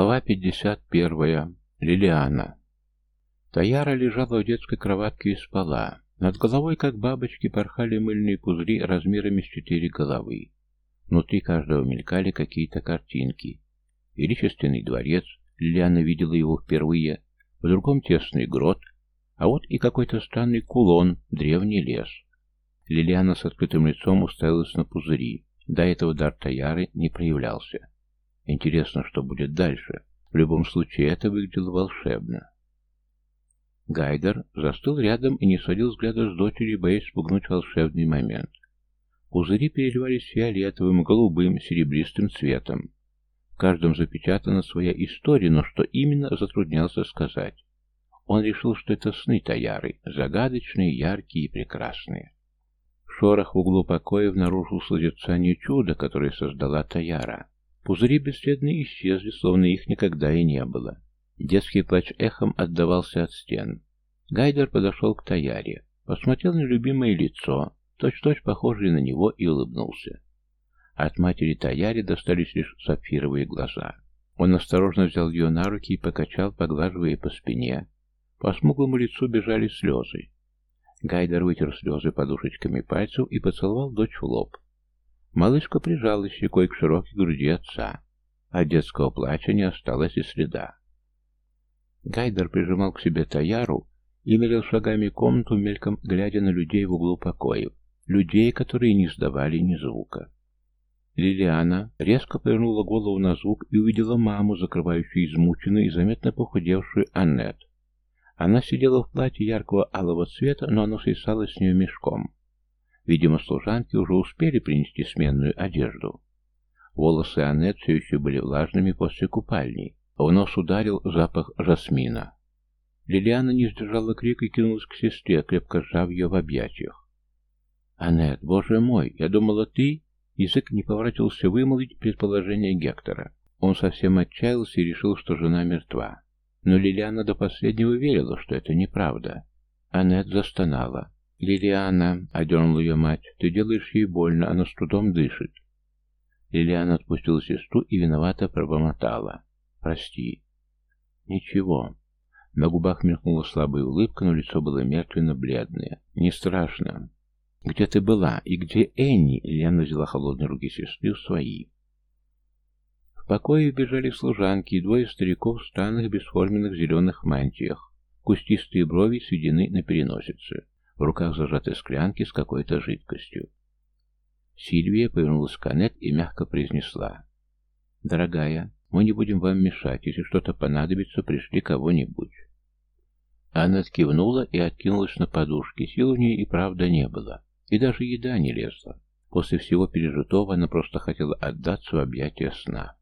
Глава 51. Лилиана. Таяра лежала в детской кроватке и спала. Над головой, как бабочки, порхали мыльные пузыри размерами с четыре головы. Внутри каждого мелькали какие-то картинки. Величественный дворец, Лилиана видела его впервые, в другом тесный грот, а вот и какой-то странный кулон, древний лес. Лилиана с открытым лицом уставилась на пузыри. До этого дар Таяры не проявлялся. Интересно, что будет дальше. В любом случае, это выглядело волшебно. Гайдер застыл рядом и не сводил взгляда с дочери, боясь спугнуть волшебный момент. Пузыри переливались фиолетовым, голубым, серебристым цветом. В каждом запечатана своя история, но что именно, затруднялся сказать. Он решил, что это сны Таяры, загадочные, яркие и прекрасные. Шорох в углу покоя обнаружил созерцание чуда, которое создала Таяра. Пузыри бесследно исчезли, словно их никогда и не было. Детский плач эхом отдавался от стен. Гайдер подошел к Таяре, посмотрел на любимое лицо, точь-точь похожее на него, и улыбнулся. От матери Таяри достались лишь сапфировые глаза. Он осторожно взял ее на руки и покачал, поглаживая по спине. По смуглому лицу бежали слезы. Гайдер вытер слезы подушечками пальцев и поцеловал дочь в лоб. Малышка прижалась щекой к широкой груди отца. От детского плача не осталось и следа. Гайдер прижимал к себе Таяру и мерил шагами комнату, мельком глядя на людей в углу покоев, людей, которые не сдавали ни звука. Лилиана резко повернула голову на звук и увидела маму, закрывающую измученную и заметно похудевшую Аннет. Она сидела в платье яркого алого цвета, но оно свисало с нее мешком. Видимо, служанки уже успели принести сменную одежду. Волосы Аннет все еще были влажными после купальни, в нос ударил запах жасмина. Лилиана не сдержала крик и кинулась к сестре, крепко сжав ее в объятиях. «Аннет, боже мой, я думала, ты...» Язык не поворачивался вымолвить предположение Гектора. Он совсем отчаялся и решил, что жена мертва. Но Лилиана до последнего верила, что это неправда. Аннет застонала. «Лилиана», — одернула ее мать, — «ты делаешь ей больно, она с трудом дышит». Лилиана отпустила сестру и виновато пробормотала. «Прости». «Ничего». На губах мелькнула слабая улыбка, но лицо было мертвенно-бледное. «Не страшно». «Где ты была? И где Энни?» Лилиана взяла холодные руки сестры в свои. В покое бежали служанки и двое стариков в странных бесформенных зеленых мантиях. Кустистые брови сведены на переносице. В руках зажаты склянки с какой-то жидкостью. Сильвия повернулась к Аннет и мягко произнесла. «Дорогая, мы не будем вам мешать. Если что-то понадобится, пришли кого-нибудь». Аннет кивнула и откинулась на подушки. Сил у нее и правда не было. И даже еда не лезла. После всего пережитого она просто хотела отдаться в объятия сна.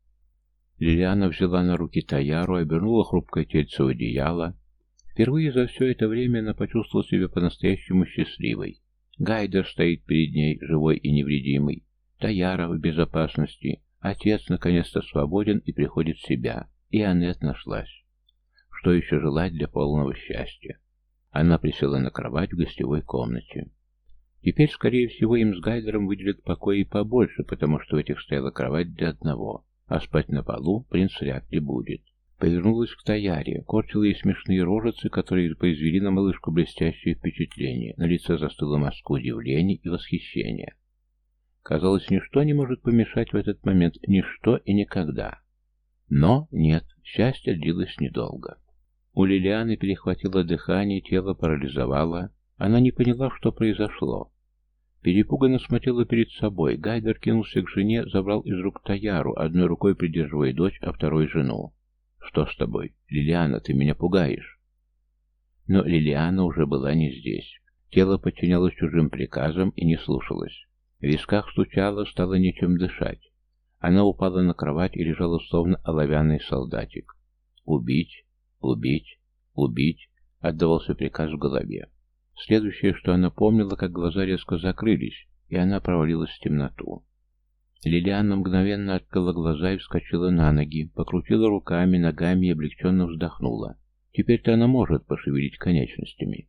Лилиана взяла на руки Таяру, обернула хрупкое тельце в одеяло, Впервые за все это время она почувствовала себя по-настоящему счастливой. Гайдер стоит перед ней, живой и невредимый. Таяра в безопасности. Отец наконец-то свободен и приходит в себя. И Аннет нашлась. Что еще желать для полного счастья? Она присела на кровать в гостевой комнате. Теперь, скорее всего, им с Гайдером выделят покои побольше, потому что в этих стояла кровать для одного, а спать на полу принц вряд ли будет. Повернулась к Таяре, корчила ей смешные рожицы, которые произвели на малышку блестящее впечатление. На лице застыла маска удивления и восхищения. Казалось, ничто не может помешать в этот момент, ничто и никогда. Но нет, счастье длилось недолго. У Лилианы перехватило дыхание, тело парализовало. Она не поняла, что произошло. Перепуганно смотрела перед собой. Гайдер кинулся к жене, забрал из рук Таяру, одной рукой придерживая дочь, а второй — жену. «Что с тобой? Лилиана, ты меня пугаешь!» Но Лилиана уже была не здесь. Тело подчинялось чужим приказам и не слушалось. В висках стучало, стало нечем дышать. Она упала на кровать и лежала словно оловянный солдатик. «Убить! Убить! Убить!» — отдавался приказ в голове. Следующее, что она помнила, как глаза резко закрылись, и она провалилась в темноту. Лилиана мгновенно открыла глаза и вскочила на ноги, покрутила руками, ногами и облегченно вздохнула. Теперь-то она может пошевелить конечностями.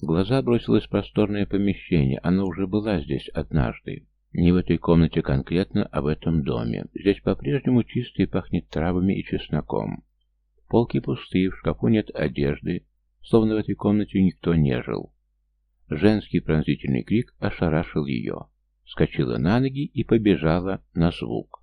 Глаза бросилось просторное помещение, она уже была здесь однажды. Не в этой комнате конкретно, а в этом доме. Здесь по-прежнему чисто и пахнет травами и чесноком. Полки пустые, в шкафу нет одежды, словно в этой комнате никто не жил. Женский пронзительный крик ошарашил ее. Скочила на ноги и побежала на звук.